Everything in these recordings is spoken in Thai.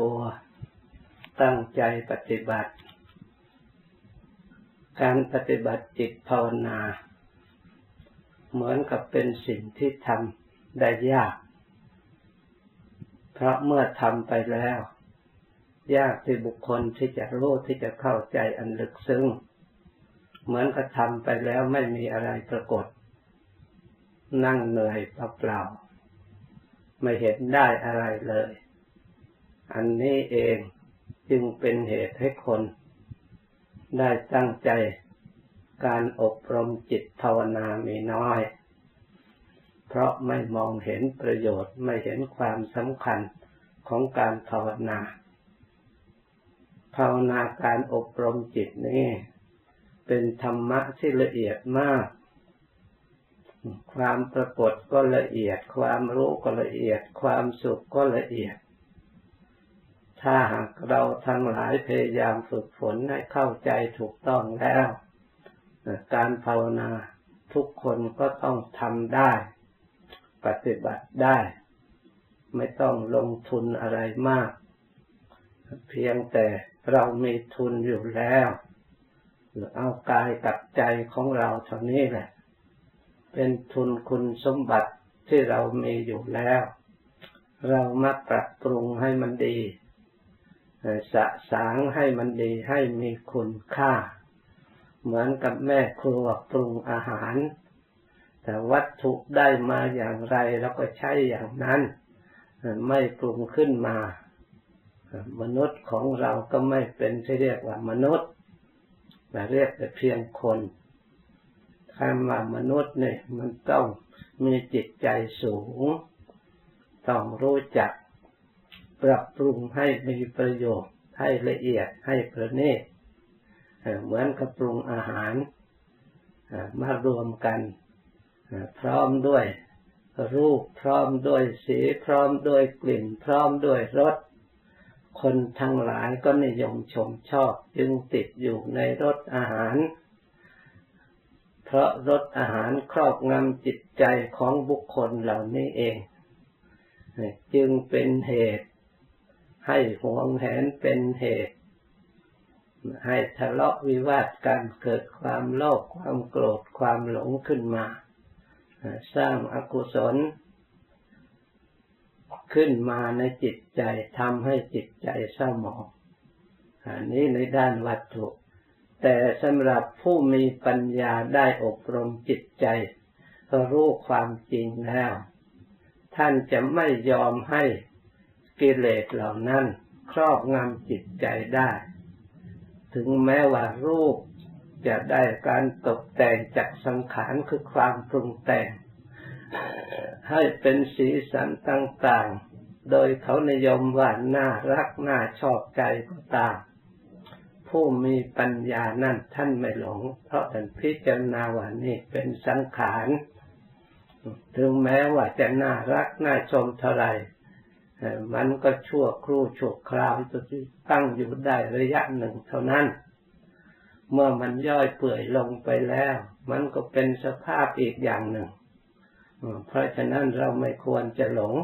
ตัว ตั้งใจปฏิบัติ การปฏิบัติจิตภาวนา เหมือนกับเป็นสิ่งที่ทำได้ยาก เพราะเมื่อทำไปแล้ว ยากที่บุคคลที่จะรู้ที่จะเข้าใจอันลึกซึ้ง เหมือนกับทำไปแล้วไม่มีอะไรปรากฏ นั่งเหนื่อยเปล่าๆไม่เห็นได้อะไรเลย อันนี้เองจึงเป็นเหตุให้คน ได้ตั้งใจการอบรมจิตภาวนามีน้อย เพราะไม่มองเห็นประโยชน์ไม่เห็นความสำคัญของการภาวนา ภาวนาการอบรมจิตนี้เป็นธรรมะที่ละเอียดมาก ความปรากฏก็ละเอียด ความรู้ก็ละเอียด ความสุขก็ละเอียด ถ้าหากเราทั้งหลายพยายามฝึกฝนให้เข้าใจถูกต้องแล้ว การภาวนาทุกคนก็ต้องทำได้ ปฏิบัติได้ ไม่ต้องลงทุนอะไรมาก เพียงแต่เรามีทุนอยู่แล้วเอากายกับใจของเราเท่านี้แหละ เป็นทุนคุณสมบัติที่เรามีอยู่แล้ว เรามาปรับปรุงให้มันดี สะสางให้มันดีให้มีคุณค่า เหมือนกับแม่ครัวปรุงอาหาร แต่วัตถุได้มาอย่างไรเราก็ใช้อย่างนั้น ไม่ปรุงขึ้นมา มนุษย์ของเราก็ไม่เป็นที่เรียกว่ามนุษย์แต่เรียกแต่เพียงคนคำว่ามนุษย์เนี่ยมันต้องมีจิตใจสูง ต้องรู้จัก ปรับปรุงให้มีประโยชน์ ให้ละเอียดให้ประณีตเหมือนกับปรุงอาหารมารวมกันพร้อมด้วยรูปพร้อมด้วยสีพร้อมด้วยกลิ่น พร้อมด้วยรสคนทั้งหลายก็นิยมชมชอบจึงติดอยู่ในรสอาหาร เพราะรสอาหารครอบงำจิตใจของบุคคลเหล่านี้เอง จึงเป็นเหตุ ให้หวงแหนเป็นเหตุ ให้ทะเลาะวิวาทกันเกิดความโลภความโกรธความหลงขึ้นมา สร้างอกุศล ขึ้นมาในจิตใจทำให้จิตใจเศร้าหมองอันนี้ในด้านวัตถุ แต่สำหรับผู้มีปัญญาได้อบรมจิตใจรู้ความจริงแล้ว ท่านจะไม่ยอมให้ กิเลสเหล่านั้นครอบงำจิตใจได้ ถึงแม้ว่ารูปจะได้การตกแต่งจากสังขารคือความปรุงแต่ง ให้เป็นสีสันต่างๆ โดยเขานิยมว่าน่ารักน่าชอบใจก็ตาม ผู้มีปัญญานั่นท่านไม่หลง เพราะท่านพิจารณาว่านี่เป็นสังขาร ถึงแม้ว่าจะน่ารักน่าชมเท่าไร มันก็ชั่วครู่ชั่วคราวจะตั้งอยู่ได้ระยะหนึ่งเท่านั้น เมื่อมันย่อยเปื่อยลงไปแล้ว มันก็เป็นสภาพอีกอย่างหนึ่ง เพราะฉะนั้นเราไม่ควรจะหลง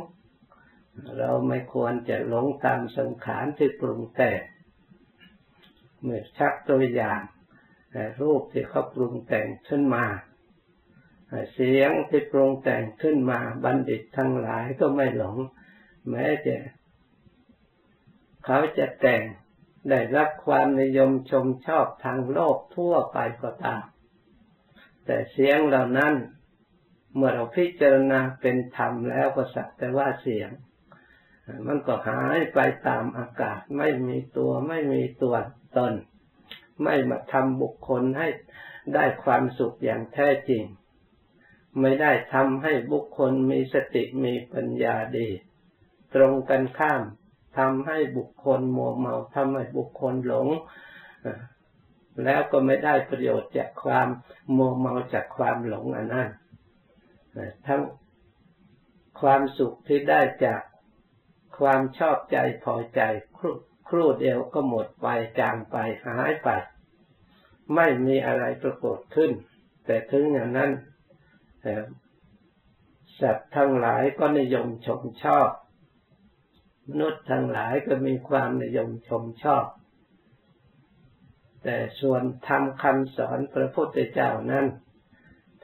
เราไม่ควรจะหลงตามสังขารที่ปรุงแต่งเมื่อชักตัวอย่างรูปที่เขาปรุงแต่งขึ้นมาเสียงที่ปรุงแต่งขึ้นมาบัณฑิตทั้งหลายก็ไม่หลง แม้จะเขาจะแต่งได้รับความนิยมชมชอบทางโลกทั่วไปก็ตาม แต่เสียงเหล่านั้น เมื่อเราพิจารณาเป็นธรรมแล้วก็สักแต่ว่าเสียง มันก็หายไปตามอากาศ ไม่มีตัวไม่มีตัวตน ไม่มาทำบุคคลให้ได้ความสุขอย่างแท้จริง ไม่ได้ทำให้บุคคลมีสติมีปัญญาดี ตรงกันข้ามทำให้บุคคลมัวเมาทำให้บุคคลหลง แล้วก็ไม่ได้ประโยชน์จากความมัวเมาจากความหลงอันนั้นทั้งความสุขที่ได้จากความชอบใจพอใจครู่เดียวก็หมดไปจางไปหายไป ไม่มีอะไรปรากฏขึ้น แต่ถึงอย่างนั้นสัตว์ทั้งหลายก็นิยมชมชอบ มนุษย์ทั้งหลายก็มีความนิยมชมชอบ แต่ส่วนทำคำสอนพระพุทธเจ้านั้น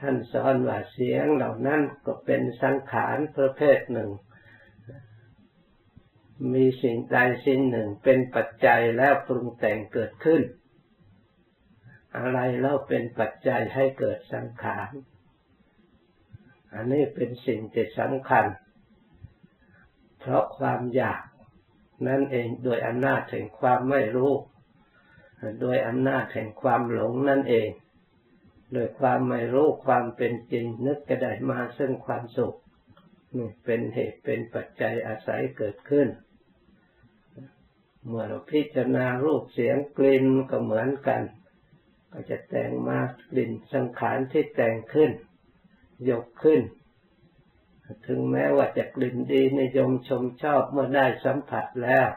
ท่านสอนว่าเสียงเหล่านั้นก็เป็นสังขารประเภทหนึ่ง มีสิ่งใดสิ่งหนึ่งเป็นปัจจัยแล้วปรุงแต่งเกิดขึ้น อะไรแล้วเป็นปัจจัยให้เกิดสังขาร อันนี้เป็นสิ่งที่สำคัญ เพราะความอยาก นั่นเองโดยอำนาจแห่งความไม่รู้ โดยอำนาจแห่งความหลงนั่นเอง โดยความไม่รู้ความเป็นจริงนึกจะได้มาซึ่งความสุขนี่เป็นเหตุเป็นปัจจัยอาศัยเกิดขึ้น เมื่อเราพิจารณารูปเสียงกลิ่นก็เหมือนกัน ก็จะแต่งมากลิ่นสังขารที่แต่งขึ้น ยกขึ้น ถึงแม้ว่าจะกลิ่นดีนิยมชมชอบเมื่อได้สัมผัสแล้ว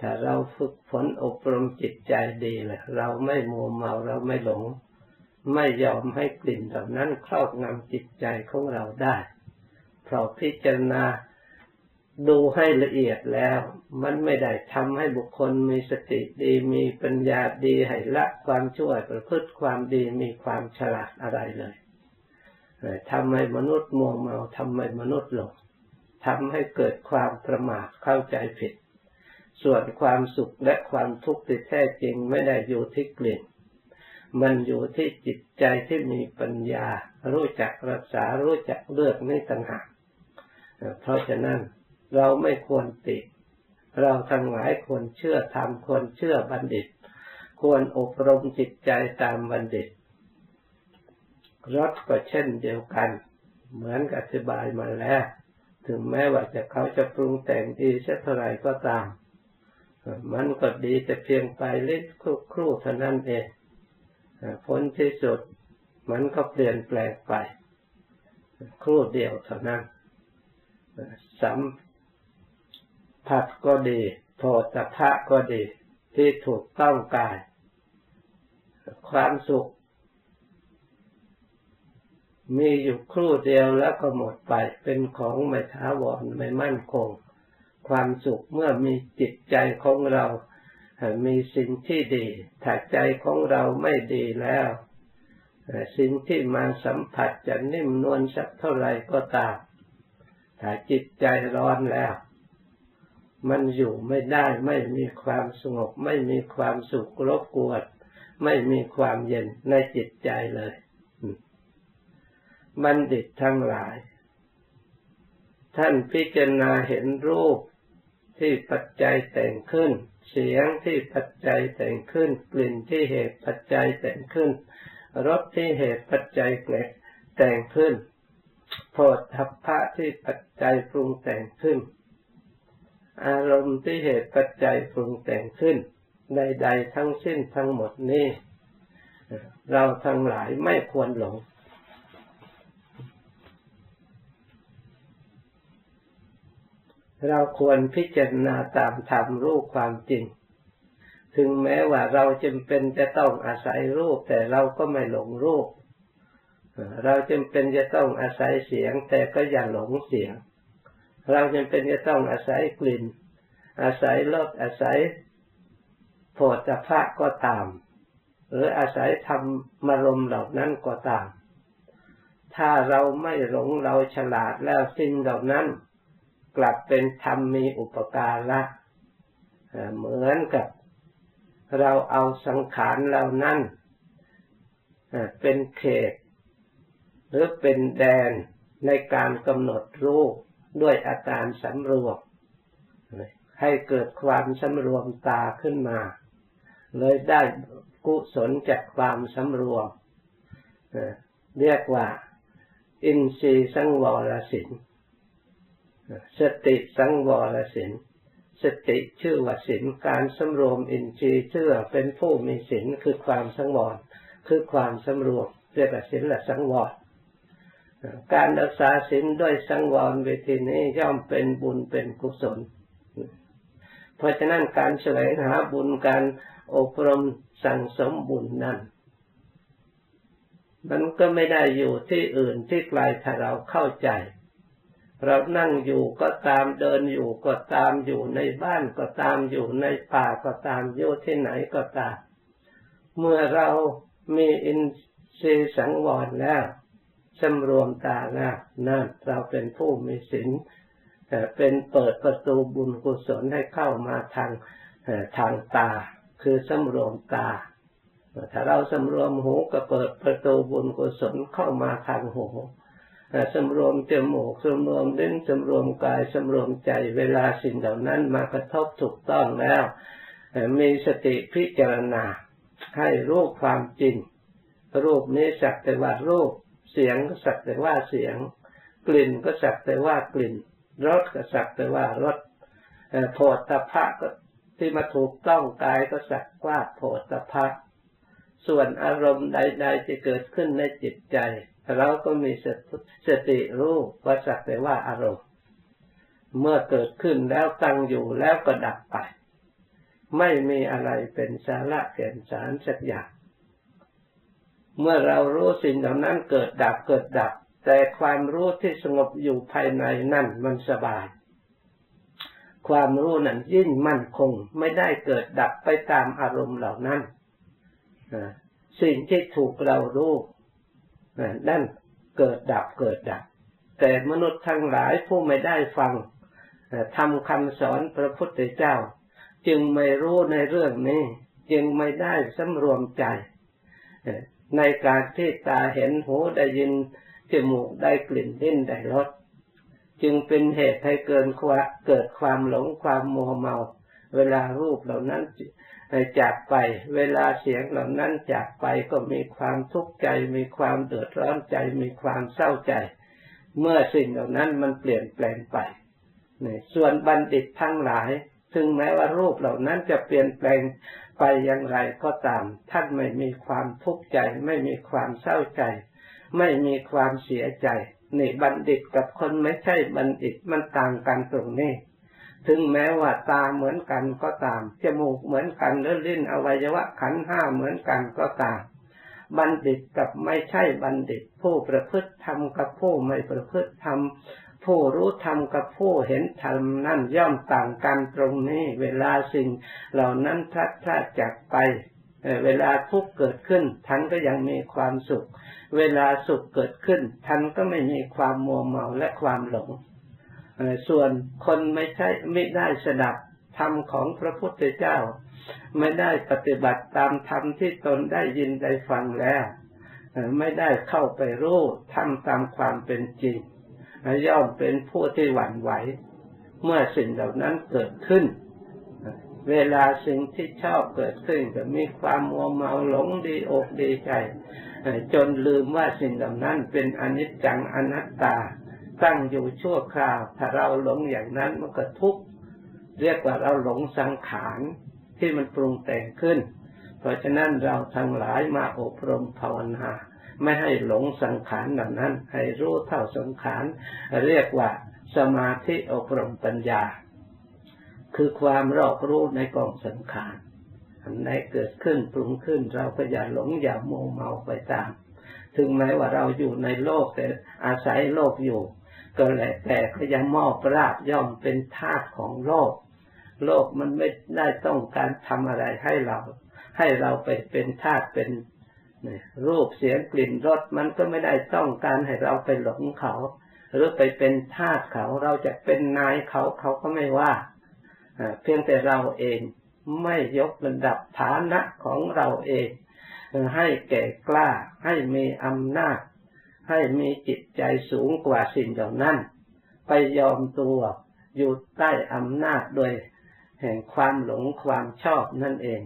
ถ้าเราฝึกฝนอบรมจิตใจดีเลยเราไม่มัวเมาเราไม่หลง ไม่ยอมให้กลิ่นเหล่านั้นครอบงำจิตใจของเราได้ เพราะพิจารณาดูให้ละเอียดแล้ว มันไม่ได้ทำให้บุคคลมีสติดีมีปัญญาดีให้ละความชั่วประพฤติความดีมีความฉลาดอะไรเลย ทำให้มนุษย์มัวเมาทำให้มนุษย์หลงทำให้เกิดความประมาทเข้าใจผิด ส่วนความสุขและความทุกข์ที่แท้จริงไม่ได้อยู่ที่กลิ่น มันอยู่ที่จิตใจที่มีปัญญา รู้จักรักษารู้จักเลือกไม่ต่างหากเพราะฉะนั้นเราไม่ควรติด เราทั้งหลายควรเชื่อธรรมควรเชื่อบัณฑิต ควรอบรมจิตใจตามบัณฑิต รสก็เช่นเดียวกัน เหมือนกับอธิบายมาแล้ว ถึงแม้ว่าจะเขาจะปรุงแต่งดีสักเท่าไรก็ตาม มันก็ดีแต่เพียงไปเล็กครู่เท่านั้นเองผลที่สุดมันก็เปลี่ยนแปลงไป ครู่เดียวเท่านั้นสัมผัสก็ดีโทตพะก็ดี ที่ถูกต้องกาย ความสุข มีอยู่ครู่เดียวแล้วก็หมดไปเป็นของไม่ท้าวรไม่มั่นคง ความสุขเมื่อมีจิตใจของเรามีสิ่งที่ดีถ้าใจของเราไม่ดีแล้ว สิ่งที่มาสัมผัสจะนิ่มนวลสักเท่าไหร่ก็ตามถ้าจิตใจร้อนแล้ว มันอยู่ไม่ได้ไม่มีความสงบ ไม่มีความสุขรบกวน ไม่มีความเย็นในจิตใจเลย บัณฑิตทั้งหลาย ท่านพิจารณาเห็นรูปที่ปัจจัยแต่งขึ้น เสียงที่ปัจจัยแต่งขึ้น กลิ่นที่เหตุปัจจัยแต่งขึ้น รสที่เหตุปัจจัยเกลแต่งขึ้นโพธัพพะที่ปัจจัยปรุงแต่งขึ้น อารมณ์ที่เหตุปัจจัยปรุงแต่งขึ้น ใดๆทั้งสิ้นทั้งหมดนี้ เราทั้งหลายไม่ควรหลง เราควรพิจารณาตามธรรมรูปความจริง ถึงแม้ว่าเราจำเป็นจะต้องอาศัยรูป แต่เราก็ไม่หลงรูป เราจำเป็นจะต้องอาศัยเสียง แต่ก็อย่าหลงเสียง เราจำเป็นจะต้องอาศัยกลิ่น อาศัยรสอาศัยโผฏฐะก็ตาม หรืออาศัยธรรมารมเหล่านั้นก็ตาม ถ้าเราไม่หลงเราฉลาดแล้วสิ่งเหล่านั้น กลับเป็นธรรมมีอุปการะเหมือนกับเราเอาสังขารเหล่านั้นเป็นเขต หรือเป็นแดนในการกำหนดรูปด้วยอาการสำรวมให้เกิดความสำรวมตาขึ้นมา เลยได้กุศลจากความสำรวมเรียกว่า อินทรีย์สังวรสิน สติสังวรสินสติชื่อว่าสินการสำรวมอินทรีย์ชื่อเป็นผู้มีสินคือความสังวรคือความสำรวมเรียกว่าสินละสังวรการรักษาสินด้วยสังวรเวทีนี้ย่อมเป็นบุญเป็นกุศล เพราะฉะนั้นการแสวงหาบุญการอบรมสั่งสมบุญนั้น มันก็ไม่ได้อยู่ที่อื่นที่ไกลถ้าเราเข้าใจ เรานั่งอยู่ก็ตามเดินอยู่ก็ตามอยู่ในบ้านก็ตามอยู่ในป่าก็ตามอยู่ที่ไหนก็ตาม เมื่อเรามีอินทรีย์สังวรแล้วสำรวมตาแล้วนั่นเราเป็นผู้มีศีลเป็นเปิดประตูบุญกุศลให้เข้ามาทางทางตา คือสำรวมตา ถ้าเราสำรวมหูก็เปิดประตูบุญกุศลเข้ามาทางหู สำรวมจมูกสำรวมลิ้นสำรวมกายสำรวมใจเวลาสิ่งเหล่านั้นมากระทบถูกต้องแล้ว มีสติพิจารณาให้รู้ความจริง รูปนี้สักแต่ว่ารูป เสียงก็สักแต่ว่าเสียง กลิ่นก็สักแต่ว่ากลิ่น รสก็สักแต่ว่ารสโผฏฐัพพะก็ที่มาถูกต้องกายก็สักว่าโผฏฐัพพะส่วนอารมณ์ใด ๆ จะเกิดขึ้นในจิตใจ เราก็มีสติรู้ว่าสักแต่ว่าอารมณ์ เมื่อเกิดขึ้นแล้วตั้งอยู่แล้วก็ดับไป ไม่มีอะไรเป็นสาระเก่นสารสักอย่างเมื่อเรารู้สิ่งเหล่านั้นเกิดดับเกิดดับ แต่ความรู้ที่สงบอยู่ภายในนั่นมันสบาย ความรู้นั้นยิ่งมั่นคงไม่ได้เกิดดับไปตามอารมณ์เหล่านั้นสิ่งที่ถูกเรารู้ นั่นเกิดดับเกิดดับ แต่มนุษย์ทั้งหลายผู้ไม่ได้ฟังทำคำสอนพระพุทธเจ้า จึงไม่รู้ในเรื่องนี้ จึงไม่ได้สำรวมใจ ในการที่ตาเห็นหูได้ยินจมูกได้กลิ่นลิ้นได้รสจึงเป็นเหตุให้เกินเกิดความหลงความโมเมา เวลารูปเหล่านั้น จากไป เวลาเสียงเหล่านั้นจากไปก็มีความทุกข์ใจ มีความเดือดร้อนใจ มีความเศร้าใจ เมื่อสิ่งเหล่านั้นมันเปลี่ยนแปลงไปส่วนบัณฑิตทั้งหลายถึงแม้ว่ารูปเหล่านั้นจะเปลี่ยนแปลงไปอย่างไรก็ตาม ท่านไม่มีความทุกข์ใจ ไม่มีความเศร้าใจ ไม่มีความเสียใจ นี่บัณฑิตกับคนไม่ใช่บัณฑิตมันต่างกันตรงนี้ ถึงแม้ว่าตาเหมือนกันก็ตาม จมูกเหมือนกันหรือลิ้นอวัยวะขันห้าเหมือนกันก็ตาม บัณฑิตกับไม่ใช่บัณฑิต ผู้ประพฤติธรรมกับผู้ไม่ประพฤติธรรมผู้รู้ธรรมกับผู้เห็นธรรมนั่นย่อมต่างกันตรงนี้เวลาสิ่ง เหล่านั้นพลัดพรากจากไป เวลาทุกข์เกิดขึ้นท่านก็ยังมีความสุข เวลาสุขเกิดขึ้นท่านก็ไม่มีความมัวเมาและความหลง ส่วนคนไม่ใช่ไม่ได้สดับธรรมของพระพุทธเจ้า ไม่ได้ปฏิบัติตามธรรมที่ตนได้ยินได้ฟังแล้ว ไม่ได้เข้าไปรู้ทำตามความเป็นจริงย่อมเป็นผู้ที่หวั่นไหว เมื่อสิ่งเหล่านั้นเกิดขึ้น เวลาสิ่งที่ชอบเกิดขึ้นก็มีความมัวเมาหลงดีอกดีใจ จนลืมว่าสิ่งเหล่านั้นเป็นอนิจจังอนัตตา ตั้งอยู่ชั่วคราว ถ้าเราหลงอย่างนั้นมันก็ทุกข์เรียกว่าเราหลงสังขารที่มันปรุงแต่งขึ้น เพราะฉะนั้นเราทั้งหลายมาอบรมภาวนาไม่ให้หลงสังขารเหล่านั้น ให้รู้เท่าสังขาร เรียกว่าสมาธิอบรมปัญญา คือความรอบรู้ในกองสังขารอันไหนเกิดขึ้นปรุงขึ้น เราก็อย่าหลงอย่าโมเมาไปตาม ถึงแม้ว่าเราอยู่ในโลกแต่อาศัยโลกอยู่ ก็แหละแต่ก็ยังมอบราบย่อมเป็นธาตุของโลก โลกมันไม่ได้ต้องการทำอะไรให้เรา ให้เราไปเป็นธาตุเป็นรูปเสียงกลิ่นรสมันก็ไม่ได้ต้องการให้เราไปหลงเขา หรือไปเป็นทาสเขาเราจะเป็นนายเขาเขาก็ไม่ว่าเพียงแต่เราเองไม่ยกระดับฐานะของเราเอง ให้แก่กล้าให้มีอำนาจ ให้มีจิตใจสูงกว่าสิ่งเหล่านั้น ไปยอมตัวอยู่ใต้อำนาจโดยแห่งความหลงความชอบนั่นเอง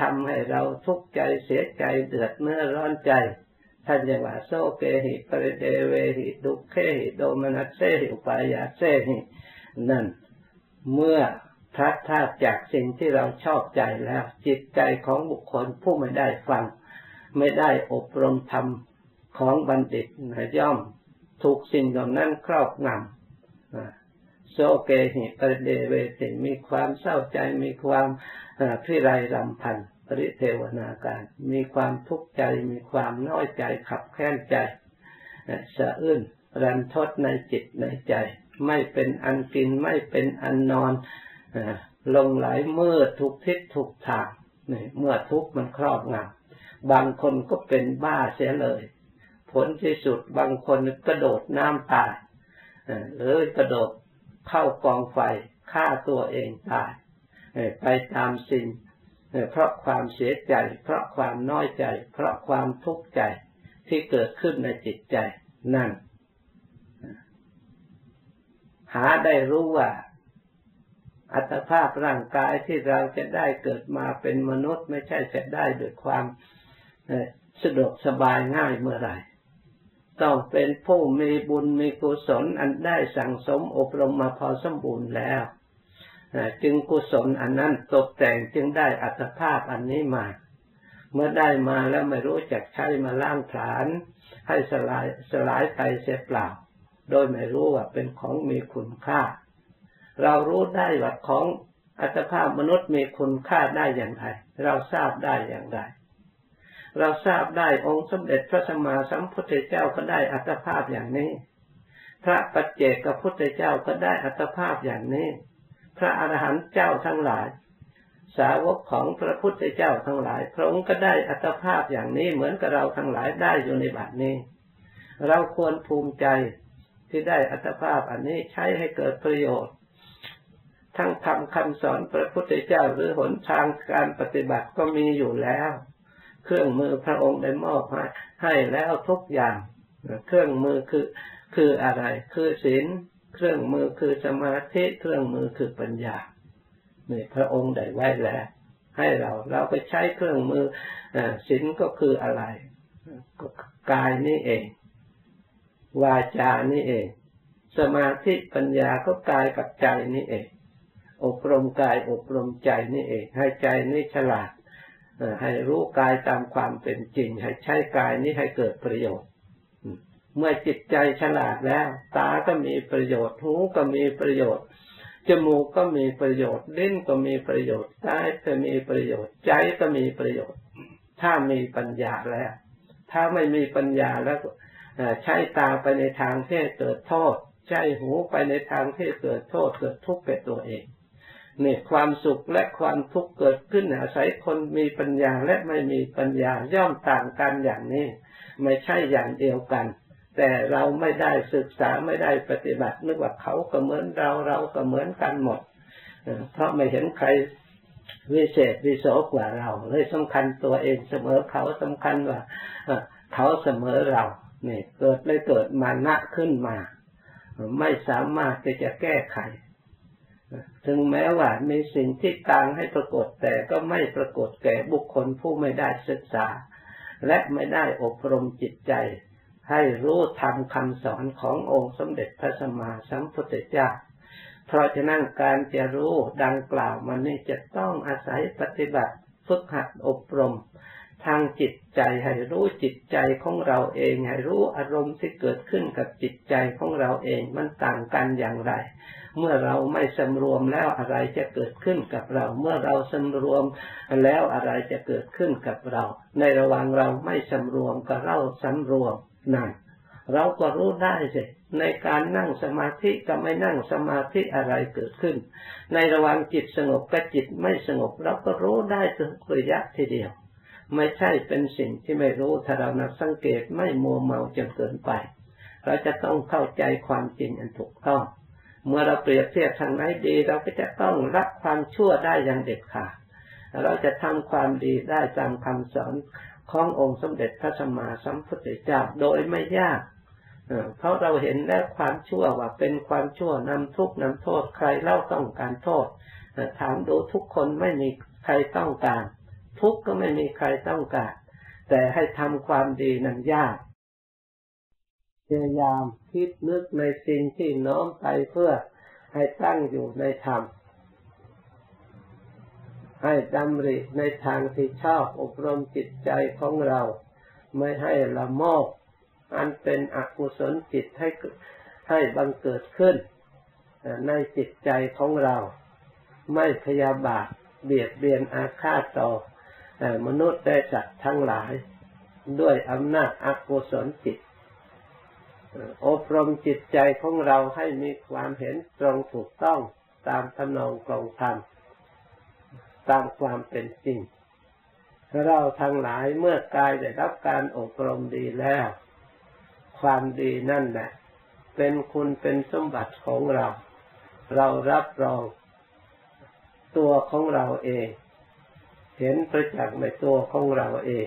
ทำให้เราทุกข์ใจเสียใจเดือดเนื้อร้อนใจท่านยังว่าโซเกหิปริเดเวหิดุเคหิโดมนัสเซหิปายาเซหินั่น เมื่อพลัดพรากจากสิ่งที่เราชอบใจแล้ว จิตใจของบุคคลผู้ไม่ได้ฟัง ไม่ได้อบรมทำ ของบัณฑิตย่อมถูกสิ่งเหล่านั้นครอบงำโซเกหิปรเดเวติมีความเศร้าใจมีความพิไรรำพันปริเทวนาการ มีความทุกข์ใจมีความน้อยใจขับแค้นใจสะอื้นรันทดในจิตในใจ ไม่เป็นอันกินไม่เป็นอันนอนลงไหลเมื่อทุกทิศทุกทางเมื่อทุกมันครอบงำบางคนก็เป็นบ้าเสียเลย ผลที่สุดบางคนกระโดดน้ำตายหรือกระโดดเข้ากองไฟฆ่าตัวเองตายไปตามสิ่งเพราะความเสียใจ เพราะความน้อยใจ เพราะความทุกข์ใจที่เกิดขึ้นในจิตใจนั่น หาได้รู้ว่า อัตภาพร่างกายที่เราจะได้เกิดมาเป็นมนุษย์ ไม่ใช่จะได้ด้วยความสะดวกสบายง่ายเมื่อไหร่ ต้องเป็นผู้มีบุญมีกุศลอันได้สั่งสมอบรมมาพอสมบูรณ์แล้วจึงกุศลอันนั้นตกแต่งจึงได้อัตภาพอันนี้มา เมื่อได้มาแล้วไม่รู้จักใช้มาล่างผลาญให้สลายสลายไปเสียเปล่า โดยไม่รู้ว่าเป็นของมีคุณค่า เรารู้ได้ว่าของอัตภาพมนุษย์มีคุณค่าได้อย่างไร เราทราบได้อย่างไร เราทราบได้องค์สมเด็จพระสัมมาสัมพุทธเจ้าก็ได้อัตภาพอย่างนี้ พระปัจเจกพุทธเจ้าก็ได้อัตภาพอย่างนี้ พระอรหันต์เจ้าทั้งหลาย สาวกของพระพุทธเจ้าทั้งหลาย พระองค์ก็ได้อัตภาพอย่างนี้เหมือนกับเราทั้งหลายได้อยู่ในบัดนี้ เราควรภูมิใจที่ได้อัตภาพอันนี้ใช้ให้เกิดประโยชน์ ทั้งทำคำสอนพระพุทธเจ้าหรือหนทางการปฏิบัติก็มีอยู่แล้ว เครื่องมือพระองค์ได้มอบให้ให้แล้วทุกอย่าง เครื่องมือคือคืออะไร คือศีลเครื่องมือคือสมาธิเครื่องมือคือปัญญาเนี่ยพระองค์ได้ไว้แล้วให้เราเราไปใช้เครื่องมือศีลก็คืออะไรก็กายนี่เอง วาจานี่เอง สมาธิปัญญาก็กายกับใจนี่เอง อบรมกายอบรมใจนี่เอง ให้ใจนี่ฉลาด ให้รู้กายตามความเป็นจริง ให้ใช้กายนี้ให้เกิดประโยชน์ เมื่อจิตใจฉลาดแล้ว ตาก็มีประโยชน์หูก็มีประโยชน์จมูกก็มีประโยชน์ลิ้นก็มีประโยชน์กายก็มีประโยชน์ ใจก็มีประโยชน์ ถ้ามีปัญญาแล้ว ถ้าไม่มีปัญญาแล้วใช้ตาไปในทางที่เกิดโทษ ใช้หูไปในทางที่เกิดโทษเกิดทุกข์แก่ตัวเอง นี่ความสุขและความทุกข์เกิดขึ้นอาศัยคนมีปัญญาและไม่มีปัญญาย่อมต่างกันอย่างนี้ ไม่ใช่อย่างเดียวกัน แต่เราไม่ได้ศึกษาไม่ได้ปฏิบัตินึกว่าเขาก็เหมือนเราเราก็เหมือนกันหมดเพราะไม่เห็นใครวิเศษวิโสกว่าเรา เลยสำคัญตัวเองเสมอเขาสำคัญว่าเขาเสมอเราเนี่ยเกิดไม่เกิดมานะขึ้นมา ไม่สามารถที่จะแก้ไข ถึงแม้ว่ามีสิ่งที่ต่างให้ปรากฏแต่ก็ไม่ปรากฏแก่บุคคลผู้ไม่ได้ศึกษา และไม่ได้อบรมจิตใจ ให้รู้ธรรมคำสอนขององค์สมเด็จพระสัมมาสัมพุทธเจ้า เพราะฉะนั้นการจะรู้ดังกล่าวมันนี่จะต้องอาศัยปฏิบัติฝึกหัดอบรม ทางจิตใจให้รู้จิตใจของเราเองให้รู้อารมณ์ที่เกิดขึ้นกับจิตใจของเราเองมันต่างกันอย่างไร เมื่อเราไม่สำรวมแล้วอะไรจะเกิดขึ้นกับเรา เมื่อเราสำรวมแล้วอะไรจะเกิดขึ้นกับเรา ในระหว่างเราไม่สำรวมกับเราสำรวมนั่นเราก็รู้ได้สิในการนั่งสมาธิกับไม่นั่งสมาธิอะไรเกิดขึ้น ในระหว่างจิตสงบกับจิตไม่สงบเราก็รู้ได้ทุกระยะทีเดียว ไม่ใช่เป็นสิ่งที่ไม่รู้ถ้าเรานักสังเกตไม่มัวเมาจนเกินไป เราจะต้องเข้าใจความจริงอันถูกต้อง เมื่อเราเปรียบเทียบทางไหนดี เราก็จะต้องรับความชั่วได้อย่างเด็ดขาด เราจะทำความดีได้ตามคำสอนขององค์สมเด็จพระสัมมาสัมพุทธเจ้าโดยไม่ยากเพราะเราเห็นแล้วความชั่วว่าเป็นความชั่วนำทุกข์นำโทษใครเล่าต้องการโทษถามดูทุกคนไม่มีใครต้องการ ทุกก็ไม่มีใครต้องการ แต่ให้ทำความดีนั้นยาก พยายามคิดนึกในสิ่งที่น้อมไปเพื่อให้ตั้งอยู่ในธรรม ให้ดำริในทางที่ชอบอบรมจิตใจของเรา ไม่ให้ละโมบอันเป็นอกุศลจิตให้ให้บังเกิดขึ้น ในจิตใจของเรา ไม่พยาบาทเบียดเบียนอาฆาตต่อมนุษย์ได้จัดทั้งหลาย ด้วยอำนาจอกุศลจิต อบรมจิตใจของเราให้มีความเห็นตรงถูกต้องตามทำนองกองธรรมตามความเป็นจริง เราทั้งหลายเมื่อกายได้รับการอบรมดีแล้ว ความดีนั่นแหละเป็นคุณเป็นสมบัติของเรา เรารับรอง ตัวของเราเอง เห็นประจักษ์ในตัวของเราเอง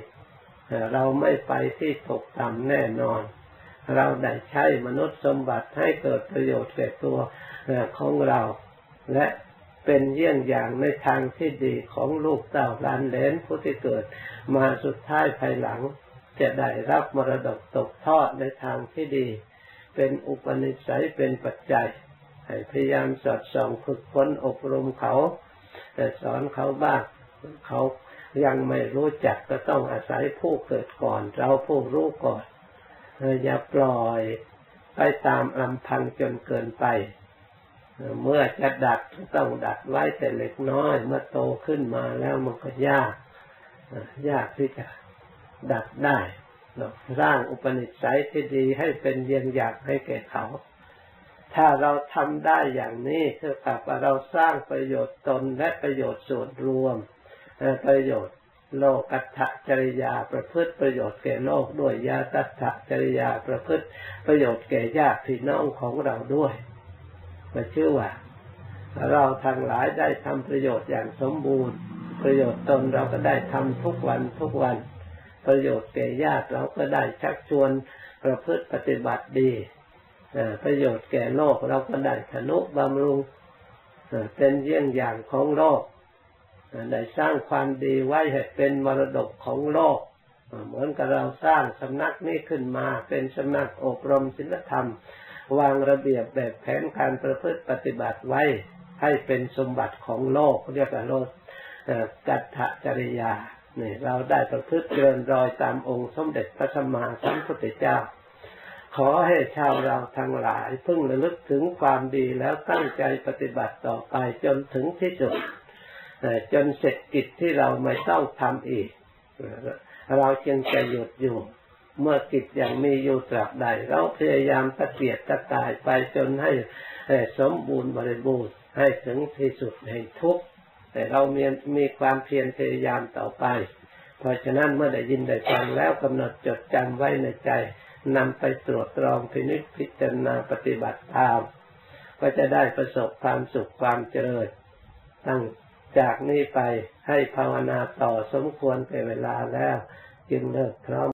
เราไม่ไปที่ตกต่ำแน่นอน เราได้ใช้มนุษย์สมบัติให้เกิดประโยชน์แก่ตัวของเรา และเป็นเยี่ยงอย่างในทางที่ดีของลูกเต่าลานเลนผู้ที่เกิดมาสุดท้ายภายหลัง จะได้รับมรดกตกทอดในทางที่ดี เป็นอุปนิสัยเป็นปัจจัย ให้พยายามสอดส่องฝึกฝนอบรมเขา แต่สอนเขาบ้างเขายังไม่รู้จักก็ต้องอาศัยผู้เกิดก่อน เราผู้รู้ก่อน อย่าปล่อยไปตามลำพังจนเกินไป เมื่อจะดัดต้องดัดไว้แต่เล็กน้อย เมื่อโตขึ้นมาแล้วมันก็ยาก ยากที่จะดัดได้สร้างอุปนิสัยที่ดีให้เป็นเยียงอยากให้แก่เขา ถ้าเราทำได้อย่างนี้เท่ากับว่าเราสร้างประโยชน์ตนและประโยชน์ส่วนรวมประโยชน์ โลกัตถจริยาประพฤติประโยชน์แก่โลกด้วยยาตัตถจริยาประพฤติประโยชน์แก่ญาติพี่น้องของเราด้วยก็ชื่อว่า เราทั้งหลายได้ทำประโยชน์อย่างสมบูรณ์ ประโยชน์ตนเราก็ได้ทำทุกวันทุกวัน ประโยชน์แก่ญาติเราก็ได้ชักชวนประพฤติปฏิบัติดีประโยชน์แก่โลกเราก็ได้ธนุบำรุงเป็นเยี่ยงอย่างของโลก ได้สร้างความดีไว้ให้เป็นมรดกของโลก เหมือนกับเราสร้างสำนักนี้ขึ้นมา เป็นสำนักอบรมศีลธรรม วางระเบียบแบบแผนการประพฤติปฏิบัติไว้ ให้เป็นสมบัติของโลก เรียกว่าโลกกัตถจริยาเนี่ยเราได้ประพฤติเดินรอยตามองค์สมเด็จพระสัมมาสัมพุทธเจ้า ขอให้ชาวเราทั้งหลายพิ่งระลึกถึงความดีแล้วตั้งใจปฏิบัติต่อไปจนถึงที่สุด จนเสร็จกิจที่เราไม่ต้องทำอีก เราจึงจะหยุดอยู่ เมื่อกิจยังมีอยู่ตราบใด เราพยายามตะเกียกตะกายไปจนให้สมบูรณ์บริบูรณ์ให้ถึงที่สุดแห่งทุกข์แต่เรามีมีความเพียรพยายามต่อไป เพราะฉะนั้นเมื่อได้ยินได้ฟังแล้วกำหนดจดจำไว้ในใจนำไปตรวจตรองพินิจพิจารณาปฏิบัติตาม ก็จะได้ประสบความสุขความเจริญตั้ง จากนี้ไปให้ภาวนาต่อสมควรเป็นเวลาแล้ว จึงเลิกพร้อม